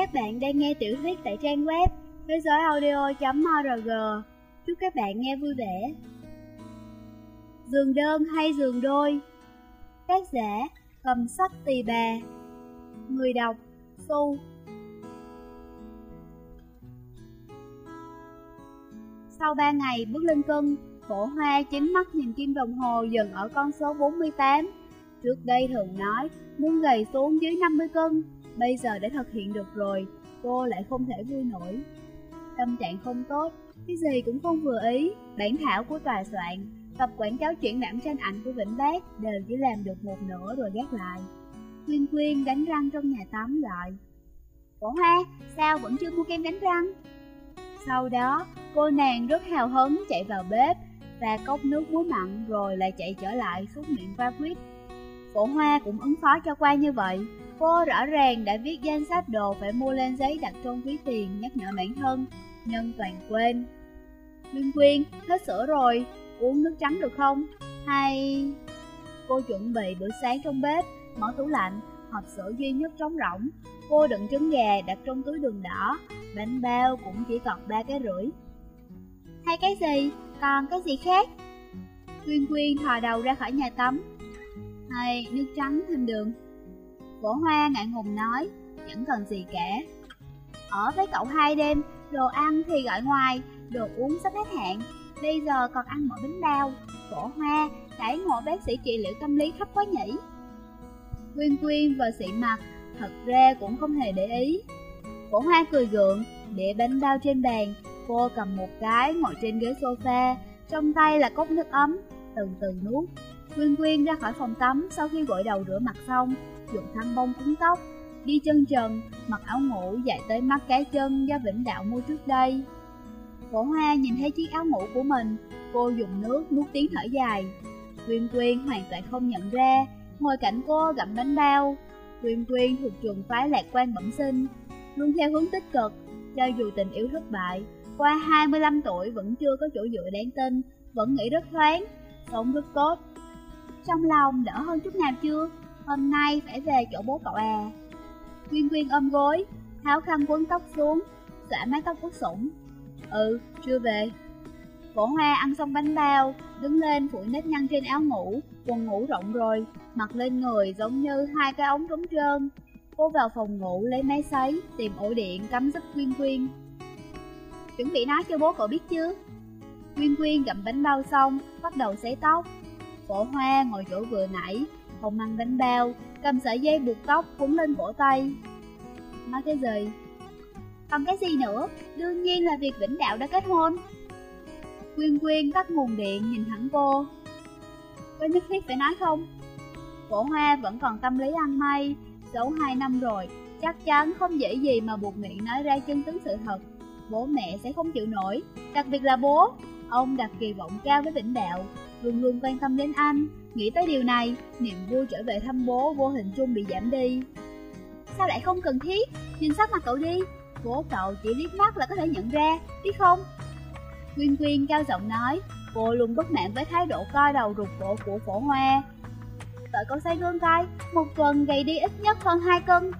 Các bạn đang nghe tiểu thuyết tại trang web thế giới audio.org. Chúc các bạn nghe vui vẻ. Giường đơn hay giường đôi? Tác giả Cầm sách tỳ bà Người đọc Su Sau 3 ngày bước lên cân, cổ hoa chính mắt nhìn kim đồng hồ dần ở con số 48. Trước đây thường nói muốn gầy xuống dưới 50 cân, bây giờ đã thực hiện được rồi, cô lại không thể vui nổi. Tâm trạng không tốt, cái gì cũng không vừa ý, bản thảo của tòa soạn, tập quảng cáo triển lãm tranh ảnh của Vĩnh Bác đều chỉ làm được một nửa rồi gác lại. Quyên Quyên đánh răng trong nhà tắm lại. Cổ hoa, sao vẫn chưa mua kem đánh răng? Sau đó, cô nàng rất hào hứng chạy vào bếp và cốc nước muối mặn rồi lại chạy trở lại xúc miệng qua quýt. Cổ hoa cũng ứng phó cho qua như vậy. Cô rõ ràng đã viết danh sách đồ phải mua lên giấy đặt trong ví tiền nhắc nhở bản thân, nhưng toàn quên. Minh Quyên, hết sữa rồi, uống nước trắng được không? Hay... Cô chuẩn bị bữa sáng trong bếp, mở tủ lạnh, hộp sữa duy nhất trống rỗng. Cô đựng trứng gà đặt trong túi đường đỏ, bánh bao cũng chỉ còn ba cái rưỡi. Hay cái gì? Còn cái gì khác? Quyên Quyên thò đầu ra khỏi nhà tắm. Hay nước trắng thêm đường. Vỗ hoa ngại ngùng nói, chẳng cần gì cả. Ở với cậu hai đêm, đồ ăn thì gọi ngoài, đồ uống sắp hết hạn. Bây giờ còn ăn mỗi bánh bao. Vỗ hoa, đãi ngộ bác sĩ trị liệu tâm lý thấp quá nhỉ. Quyên Quyên và sĩ mặt, thật ra cũng không hề để ý. Vỗ hoa cười gượng, để bánh bao trên bàn, cô cầm một cái ngồi trên ghế sofa, trong tay là cốc nước ấm, từ từ nuốt. Quyên Quyên ra khỏi phòng tắm sau khi gội đầu rửa mặt xong, dùng khăn bông cuốn tóc, đi chân trần, mặc áo ngủ dài tới mắt cái chân do Vĩnh Đạo mua trước đây. Cổ hoa nhìn thấy chiếc áo ngủ của mình, cô dùng nước nuốt tiếng thở dài. Quyên Quyên hoàn toàn không nhận ra, ngồi cạnh cô gặm bánh bao. Quyên Quyên thuộc trường phái lạc quan bẩm sinh, luôn theo hướng tích cực, cho dù tình yêu thất bại. Qua 25 tuổi vẫn chưa có chỗ dựa đáng tin, vẫn nghĩ rất thoáng, sống rất tốt. Trong lòng đỡ hơn chút nào chưa? Hôm nay phải về chỗ bố cậu à. Quyên Quyên ôm gối, tháo khăn quấn tóc xuống, xõa mái tóc ướt sũng. Ừ, chưa về. Cổ hoa ăn xong bánh bao, đứng lên phủi nếp nhăn trên áo ngủ, quần ngủ rộng rồi, mặc lên người giống như hai cái ống trống trơn. Cô vào phòng ngủ lấy máy sấy, tìm ổ điện cắm giúp Quyên Quyên. Chuẩn bị nói cho bố cậu biết chứ? Quyên Quyên gặm bánh bao xong, bắt đầu sấy tóc. Cổ hoa ngồi chỗ vừa nãy, không ăn bánh bao, cầm sợi dây buộc tóc cuốn lên cổ tay. Nói cái gì? Còn cái gì nữa? Đương nhiên là việc Vĩnh Đạo đã kết hôn. Quyên Quyên tắt nguồn điện nhìn thẳng cô. Có nhất thiết phải nói không? Cổ hoa vẫn còn tâm lý ăn may, giấu hai năm rồi, chắc chắn không dễ gì mà buộc miệng nói ra chân tướng sự thật. Bố mẹ sẽ không chịu nổi, đặc biệt là bố. Ông đặt kỳ vọng cao với Vĩnh Đạo, luôn luôn quan tâm đến anh. Nghĩ tới điều này, niềm vui trở về thăm bố vô hình chung bị giảm đi. Sao lại không cần thiết? Nhìn sắc mặt cậu đi, bố cậu chỉ liếc mắt là có thể nhận ra, biết không? Quyên Quyên cao giọng nói, cô luôn bất mãn với thái độ coi đầu rụt cổ của phổ hoa. Tội cậu say gương coi, một tuần gầy đi ít nhất hơn 2 cân.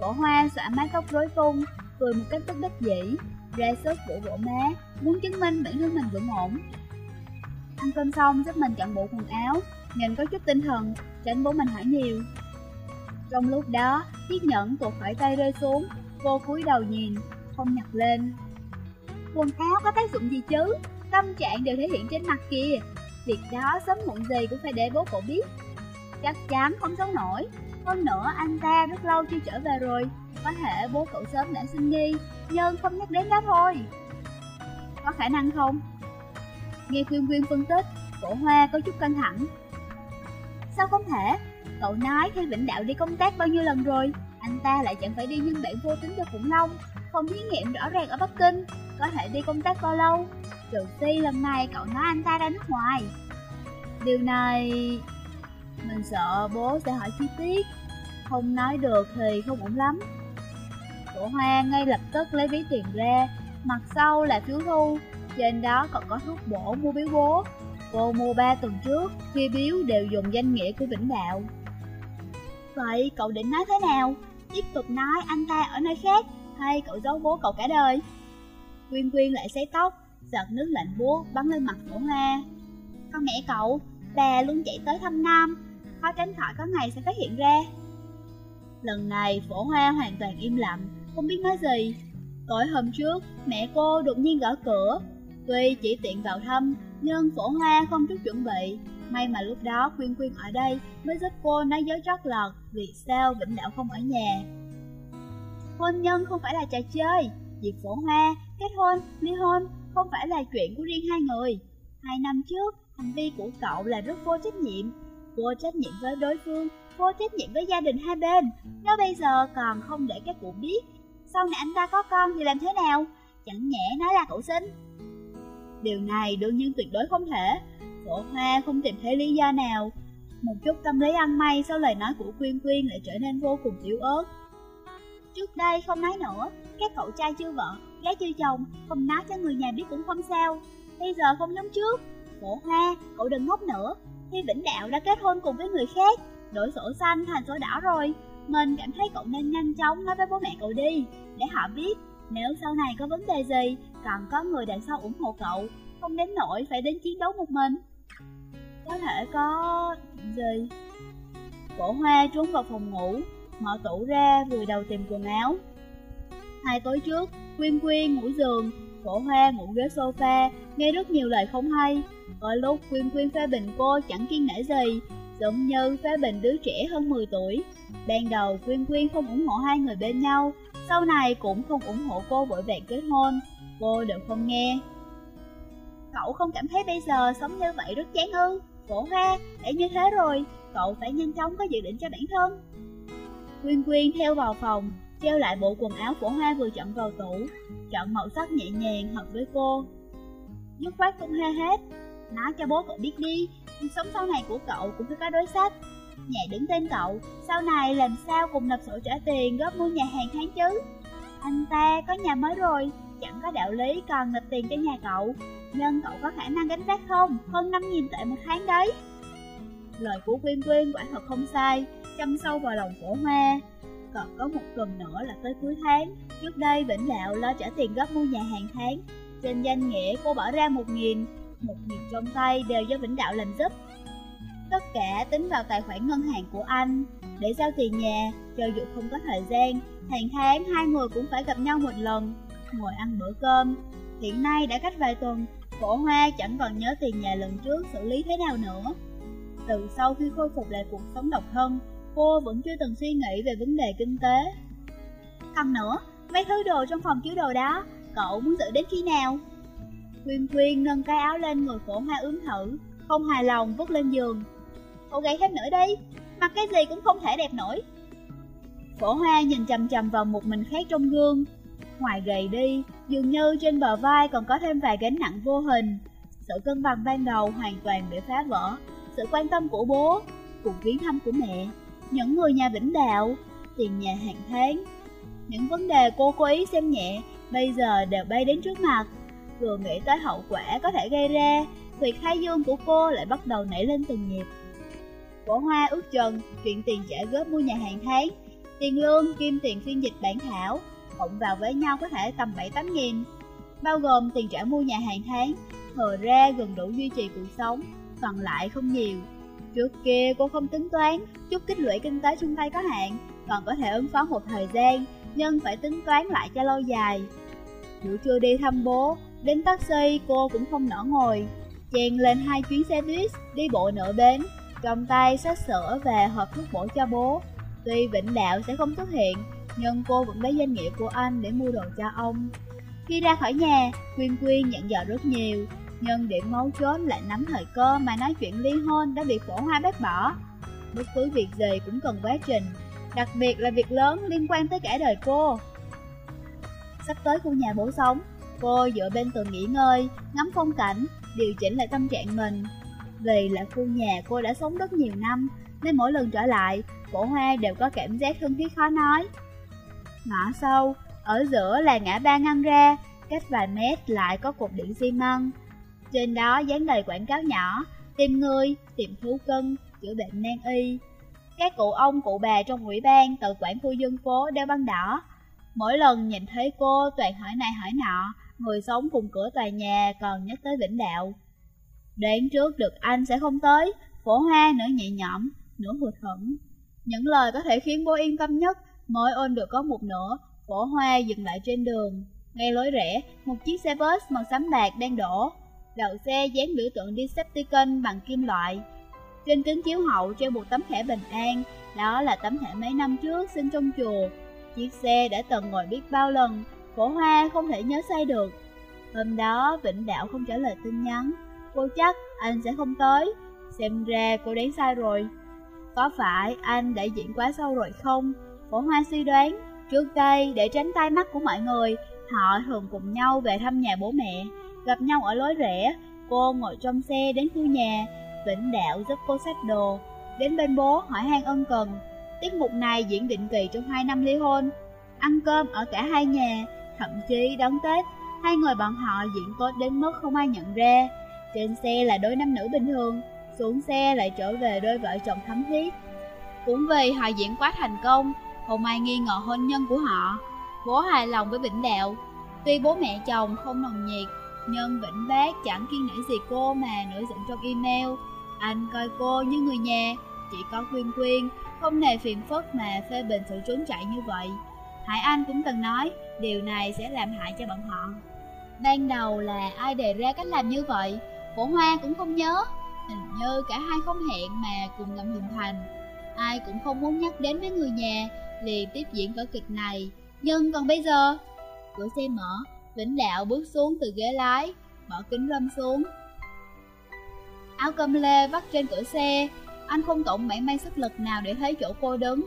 Phổ hoa xõa mái tóc rối tung, cười một cách tức đắc dĩ, ra sức vỗ vỗ má, muốn chứng minh bản thân mình vững ổn. Ăn cơm xong giúp mình chọn bộ quần áo, nhìn có chút tinh thần, tránh bố mình hỏi nhiều. Trong lúc đó, chiếc nhẫn tuột khỏi tay rơi xuống, cô cúi đầu nhìn, không nhặt lên. Quần áo có tác dụng gì chứ? Tâm trạng đều thể hiện trên mặt kìa. Việc đó sớm muộn gì cũng phải để bố cậu biết. Chắc chắn không sống nổi. Hơn nữa anh ta rất lâu chưa trở về rồi. Có thể bố cậu sớm đã sinh nghi, nhưng không nhắc đến đó thôi. Có khả năng không? Nghe Quyên Quyên phân tích, cổ hoa có chút căng thẳng. Sao không thể? Cậu nói khi Vĩnh Đạo đi công tác bao nhiêu lần rồi, anh ta lại chẳng phải đi nhân bản vô tính cho khủng long, không thí nghiệm rõ ràng ở Bắc Kinh, có thể đi công tác bao lâu, trừ phi lần này cậu nói anh ta ra nước ngoài. Điều này... Mình sợ bố sẽ hỏi chi tiết, không nói được thì không ổn lắm. Cổ hoa ngay lập tức lấy ví tiền ra, mặt sau là phiếu thu, trên đó còn có thuốc bổ mua biếu bố. Cô mua ba tuần trước, khi biếu đều dùng danh nghĩa của Vĩnh Đạo. Vậy cậu định nói thế nào? tiếp tục nói anh ta ở nơi khác, hay cậu giấu bố cậu cả đời. Quyên Quyên lại sấy tóc, giọt nước lạnh búa bắn lên mặt phổ hoa. Con mẹ cậu, bà luôn chạy tới thăm Nam, khó tránh khỏi có ngày sẽ phát hiện ra. Lần này phổ hoa hoàn toàn im lặng, không biết nói gì. Tối hôm trước, mẹ cô đột nhiên gõ cửa. Tuy chỉ tiện vào thăm, nhưng phổ hoa không chút chuẩn bị. May mà lúc đó Quyên Quyên ở đây mới giúp cô nói dối trót lọt vì sao Vĩnh Đạo không ở nhà. Hôn nhân không phải là trò chơi, việc phổ hoa, kết hôn, ly hôn không phải là chuyện của riêng hai người. Hai năm trước, hành vi của cậu là rất vô trách nhiệm. Vô trách nhiệm với đối phương, vô trách nhiệm với gia đình hai bên. Nếu bây giờ còn không để các cụ biết, sau này anh ta có con thì làm thế nào? Chẳng nhẽ nói là cậu sinh. Điều này đương nhiên tuyệt đối không thể. Phổ Hoa không tìm thấy lý do nào. Một chút tâm lý ăn may sau lời nói của Quyên Quyên lại trở nên vô cùng yếu ớt. Trước đây không nói nữa, các cậu trai chưa vợ, gái chưa chồng, không nói cho người nhà biết cũng không sao. Bây giờ không giống trước. Phổ Hoa, cậu đừng ngốc nữa. Thi Vĩnh Đạo đã kết hôn cùng với người khác, đổi sổ xanh thành sổ đỏ rồi. Mình cảm thấy cậu nên nhanh chóng nói với bố mẹ cậu đi, để họ biết nếu sau này có vấn đề gì, còn có người đằng sau ủng hộ cậu, không đến nỗi phải đến chiến đấu một mình. Có thể có... gì? Cổ hoa trốn vào phòng ngủ, mở tủ ra vừa đầu tìm quần áo. Hai tối trước, Quyên Quyên ngủ giường, cổ hoa ngủ ghế sofa, nghe rất nhiều lời không hay. Có lúc Quyên Quyên phê bình cô chẳng kiên nể gì, giống như phê bình đứa trẻ hơn 10 tuổi. Ban đầu Quyên Quyên không ủng hộ hai người bên nhau, sau này cũng không ủng hộ cô vội vàng kết hôn, cô đều không nghe. Cậu không cảm thấy bây giờ sống như vậy rất chán ư? Cổ hoa, đã như thế rồi, cậu phải nhanh chóng có dự định cho bản thân. Quyên Quyên theo vào phòng, treo lại bộ quần áo Cổ hoa vừa chọn vào tủ, chọn màu sắc nhẹ nhàng hợp với cô. Dứt khoát không hê hết, nói cho bố cậu biết đi, cuộc sống sau này của cậu cũng phải có đối sách. Nhà đứng tên cậu, sau này làm sao cùng nộp sổ trả tiền góp mua nhà hàng tháng chứ? Anh ta có nhà mới rồi, chẳng có đạo lý còn nộp tiền cho nhà cậu. Nhưng cậu có khả năng gánh vác không? Hơn 5.000 tệ một tháng đấy. Lời của Quyên Quyên quả thật không sai, chăm sâu vào lòng cổ hoa. Còn có một tuần nữa là tới cuối tháng, trước đây Vĩnh Đạo lo trả tiền góp mua nhà hàng tháng. Trên danh nghĩa cô bỏ ra 1.000, 1.000 trong tay đều do Vĩnh Đạo làm giúp. Tất cả tính vào tài khoản ngân hàng của anh Để giao tiền nhà, cho dù không có thời gian Hàng tháng hai người cũng phải gặp nhau một lần Ngồi ăn bữa cơm Hiện nay đã cách vài tuần Cổ hoa chẳng còn nhớ tiền nhà lần trước xử lý thế nào nữa Từ sau khi khôi phục lại cuộc sống độc thân Cô vẫn chưa từng suy nghĩ về vấn đề kinh tế Còn nữa, mấy thứ đồ trong phòng chứa đồ đó Cậu muốn giữ đến khi nào? Quyên Quyên nâng cái áo lên người phổ hoa ướm thử, Không hài lòng vứt lên giường. Cậu gầy thêm nữa đi Mặc cái gì cũng không thể đẹp nổi. Phổ hoa nhìn chầm chầm vào một mình khác trong gương. Ngoài gầy đi, Dường như trên bờ vai còn có thêm vài gánh nặng vô hình. Sự cân bằng ban đầu hoàn toàn bị phá vỡ. Sự quan tâm của bố, Cuộc viếng thăm của mẹ, Những người nhà Vĩnh Đạo, Tiền nhà hàng tháng. Những vấn đề cô cố ý xem nhẹ, Bây giờ đều bay đến trước mặt. Vừa nghĩ tới hậu quả có thể gây ra Huyệt khai dương của cô lại bắt đầu nảy lên từng nhịp Cổ hoa ước chừng chuyện tiền trả góp mua nhà hàng tháng, tiền lương kim tiền phiên dịch bản thảo, cộng vào với nhau có thể tầm 7-8 nghìn. Bao gồm tiền trả mua nhà hàng tháng, thừa ra gần đủ duy trì cuộc sống, còn lại không nhiều. Trước kia cô không tính toán, chút kích lũy kinh tế trong tay có hạn, còn có thể ứng phó một thời gian, nhưng phải tính toán lại cho lâu dài. Buổi trưa đi thăm bố, đến taxi cô cũng không nỡ ngồi, chèn lên hai chuyến xe buýt, đi bộ nửa bến, trong tay sách sữa về hộp thuốc bổ cho bố. Tuy Vĩnh Đạo sẽ không xuất hiện, nhưng cô vẫn lấy danh nghĩa của anh để mua đồ cho ông. Khi ra khỏi nhà, Quyên Quyên nhận dò rất nhiều, nhưng điểm mấu chốt lại nắm thời cơ mà nói chuyện ly hôn đã bị phổ hoa bác bỏ. Bất cứ việc gì cũng cần quá trình, đặc biệt là việc lớn liên quan tới cả đời cô. Sắp tới khu nhà bố sống, cô dựa bên tường nghỉ ngơi, ngắm phong cảnh, điều chỉnh lại tâm trạng mình, vì là khu nhà cô đã sống rất nhiều năm, nên mỗi lần trở lại, cổ hoa đều có cảm giác thân thiết khó nói. Ngõ sâu, ở giữa là ngã ba ngăn ra, cách vài mét lại có cột điện xi măng. Trên đó dán đầy quảng cáo nhỏ, tìm người, tìm thú cưng, chữa bệnh nan y. các cụ ông cụ bà trong ủy ban tự quản khu dân phố đeo băng đỏ. Mỗi lần nhìn thấy cô toàn hỏi này hỏi nọ, người sống cùng cửa tòa nhà còn nhắc tới Vĩnh Đạo. Đoán trước được anh sẽ không tới, phổ hoa nửa nhẹ nhõm, nửa hụt hẫng. Những lời có thể khiến bố yên tâm nhất mới ôn được có một nửa, phổ hoa dừng lại trên đường. Ngay lối rẽ, một chiếc xe bus màu xám bạc đang đổ. Đầu xe dán biểu tượng Decepticon bằng kim loại. Trên kính chiếu hậu treo một tấm thẻ bình an, đó là tấm thẻ mấy năm trước sinh trong chùa. Chiếc xe đã từng ngồi biết bao lần, phổ hoa không thể nhớ say được. Hôm đó Vĩnh Đạo không trả lời tin nhắn, cô chắc anh sẽ không tới. Xem ra cô đoán sai rồi. Có phải anh đã diễn quá sâu rồi không? Phổ hoa suy đoán, trước đây để tránh tai mắt của mọi người, họ thường cùng nhau về thăm nhà bố mẹ, gặp nhau ở lối rẽ. Cô ngồi trong xe đến khu nhà, Vĩnh Đạo giúp cô xách đồ, đến bên bố hỏi han ân cần. Tiết mục này diễn định kỳ trong hai năm ly hôn, ăn cơm ở cả hai nhà, thậm chí đón Tết, hai người bọn họ diễn tốt đến mức không ai nhận ra. Trên xe là đôi nam nữ bình thường, xuống xe lại trở về đôi vợ chồng thấm thiết. Cũng vì họ diễn quá thành công, không ai nghi ngờ hôn nhân của họ. Bố hài lòng với Vĩnh Đạo, tuy bố mẹ chồng không nồng nhiệt, nhưng Vĩnh Bác chẳng kiên nể gì cô mà nổi giận trong email. Anh coi cô như người nhà, chỉ có quyên quyên, không nề phiền phức mà phê bình sự trốn chạy như vậy. Hải Anh cũng từng nói, điều này sẽ làm hại cho bọn họ. Ban đầu là ai đề ra cách làm như vậy, Cổ Hoa cũng không nhớ. Hình như cả hai không hẹn mà cùng làm hình thành. Ai cũng không muốn nhắc đến với người nhà, liền tiếp diễn vở kịch này. Nhưng còn bây giờ, cửa xe mở, Vĩnh Đạo bước xuống từ ghế lái, bỏ kính râm xuống. Áo cơm lê vắt trên cửa xe, anh không tổn mảy may sức lực nào để thấy chỗ cô đứng.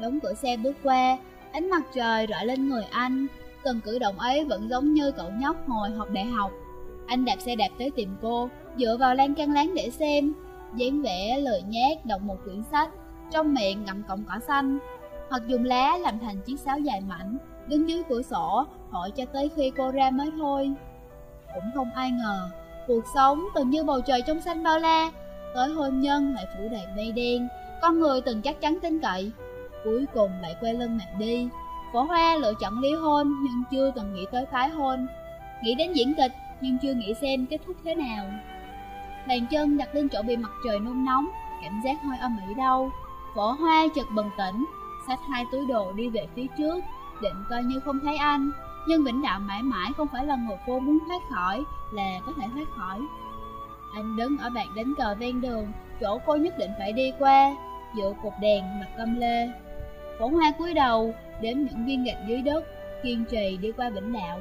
Đóng cửa xe bước qua, ánh mặt trời rọi lên người anh. Từng cử động ấy vẫn giống như cậu nhóc hồi học đại học. Anh đạp xe đạp tới tìm cô, dựa vào lan can láng để xem. dáng vẻ lời nhát đọc một quyển sách, trong miệng ngậm cọng cỏ xanh. Hoặc dùng lá làm thành chiếc sáo dài mảnh, đứng dưới cửa sổ, Hỏi cho tới khi cô ra mới thôi. Cũng không ai ngờ, cuộc sống từng như bầu trời trong xanh bao la, tới hôn nhân lại phủ đầy mây đen, con người từng chắc chắn tin cậy, cuối cùng lại quay lưng mà đi. Phổ Hoa lựa chọn ly hôn nhưng chưa từng nghĩ tới phái hôn, nghĩ đến diễn kịch nhưng chưa nghĩ xem kết thúc thế nào. Bàn chân đặt lên chỗ bị mặt trời nung nóng, cảm giác hơi âm ỉ đâu. Phổ Hoa chợt bừng tỉnh, xách hai túi đồ đi về phía trước, định coi như không thấy anh. Nhưng Vĩnh Đạo mãi mãi không phải là người cô muốn thoát khỏi, là có thể thoát khỏi. Anh đứng ở bàn đánh cờ ven đường, chỗ cô nhất định phải đi qua, dựa cột đèn mặt câm lê. Phổ Hoa cúi đầu, đếm những viên gạch dưới đất, kiên trì đi qua Vĩnh Đạo.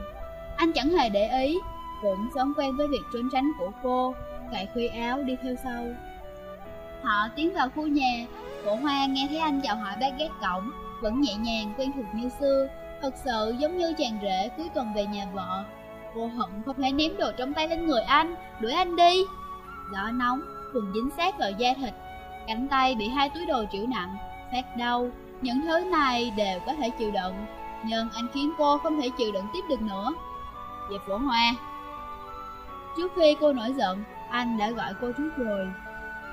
Anh chẳng hề để ý, cũng sớm quen với việc trốn tránh của cô, cài khuy áo đi theo sau. Họ tiến vào khu nhà, Phổ Hoa nghe thấy anh chào hỏi bác gác cổng, vẫn nhẹ nhàng quen thuộc như xưa, thật sự giống như chàng rể cuối tuần về nhà vợ. Cô hận không thể ném đồ trong tay lên người anh, đuổi anh đi. Gió nóng, quần dính sát vào da thịt, cánh tay bị hai túi đồ chịu nặng, phát đau. Những thứ này đều có thể chịu đựng, nhưng anh khiến cô không thể chịu đựng tiếp được nữa. Về phổ hoa. Trước khi cô nổi giận, anh đã gọi cô trước rồi.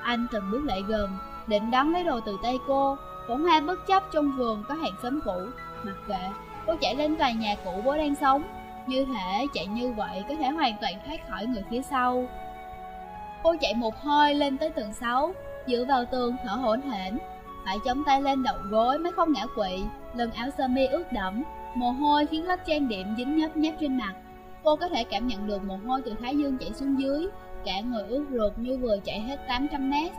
Anh từng bước lại gần, định đón lấy đồ từ tay cô. Phổ hoa bất chấp trong vườn có hàng xóm cũ, mặc kệ, cô chạy lên tòa nhà cũ bố đang sống. Như thể chạy như vậy có thể hoàn toàn thoát khỏi người phía sau. Cô chạy một hơi lên tới tầng 6, dựa vào tường thở hổn hển, phải chống tay lên đầu gối mới không ngã quỵ, lưng áo sơ mi ướt đẫm, mồ hôi khiến lớp trang điểm dính nhấp nháp trên mặt. Cô có thể cảm nhận được mồ hôi từ thái dương chảy xuống dưới, cả người ướt ruột như vừa chạy hết 800 mét.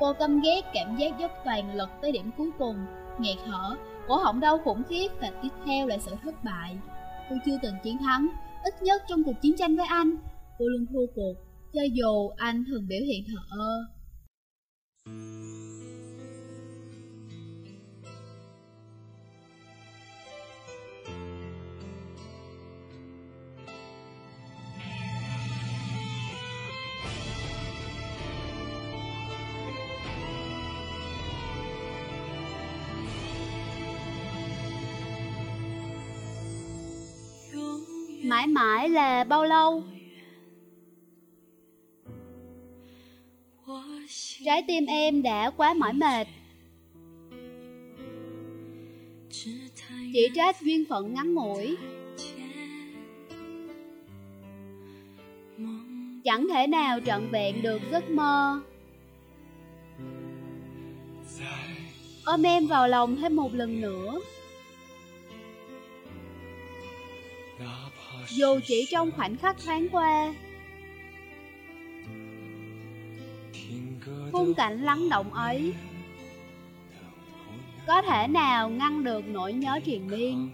Cô căm ghét cảm giác dốc toàn lực tới điểm cuối cùng, nghẹt thở, cổ họng đau khủng khiếp và tiếp theo là sự thất bại. Cô chưa từng chiến thắng, ít nhất trong cuộc chiến tranh với anh, cô luôn thua cuộc, cho dù anh thường biểu hiện thờ ơ. Mãi mãi là bao lâu? Trái tim em đã quá mỏi mệt. Chỉ trách duyên phận ngắn ngủi. Chẳng thể nào trọn vẹn được giấc mơ. Ôm em vào lòng thêm một lần nữa. Dù chỉ trong khoảnh khắc thoáng qua, Khung cảnh lắng động ấy Có thể nào ngăn được nỗi nhớ triền miên?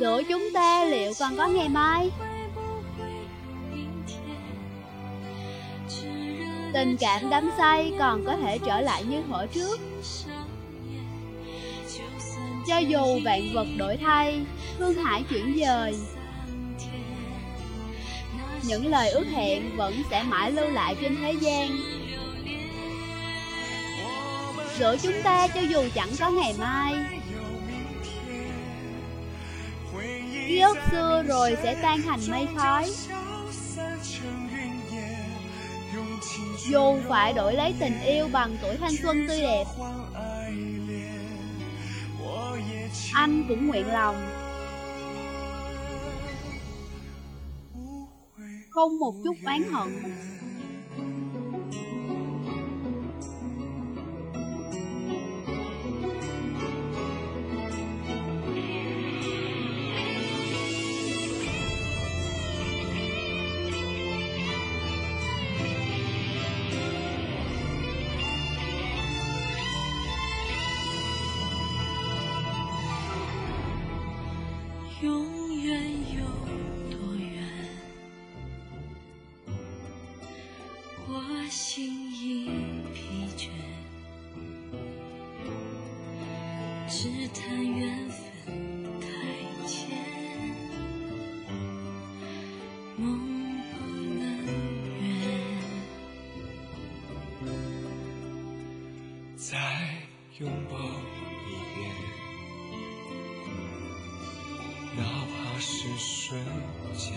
Giữa chúng ta liệu còn có ngày mai? Tình cảm đắm say còn có thể trở lại như thuở trước? Cho dù vạn vật đổi thay Hương hải chuyển dời. Những lời ước hẹn vẫn sẽ mãi lưu lại trên thế gian. Giữa chúng ta cho dù chẳng có ngày mai. Ký ức xưa rồi sẽ tan thành mây khói. Dù phải đổi lấy tình yêu bằng tuổi thanh xuân tươi đẹp Anh cũng nguyện lòng. Không một chút oán hận. 拥抱一遍，哪怕是瞬间。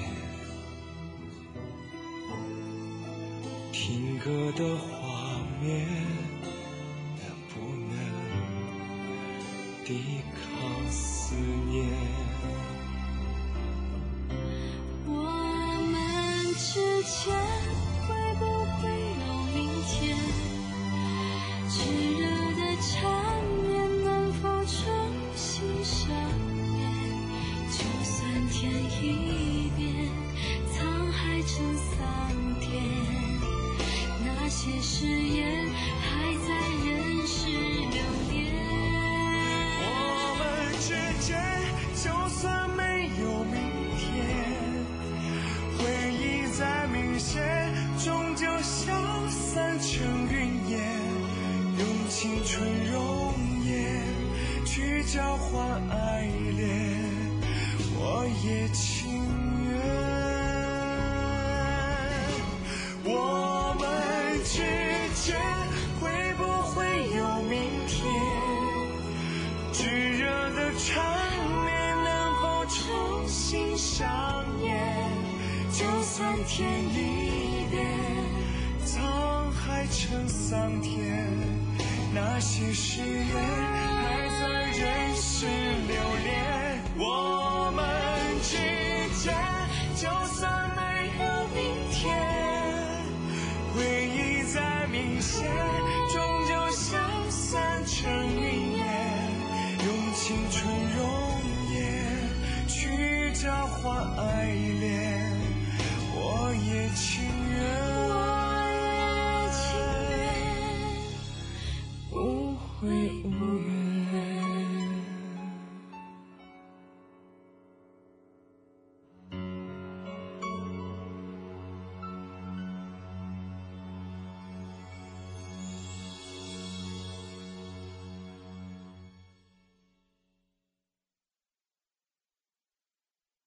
听歌的画面，能不能抵抗思念？桑田一遍，沧海成桑田，那些誓言还在人世流连。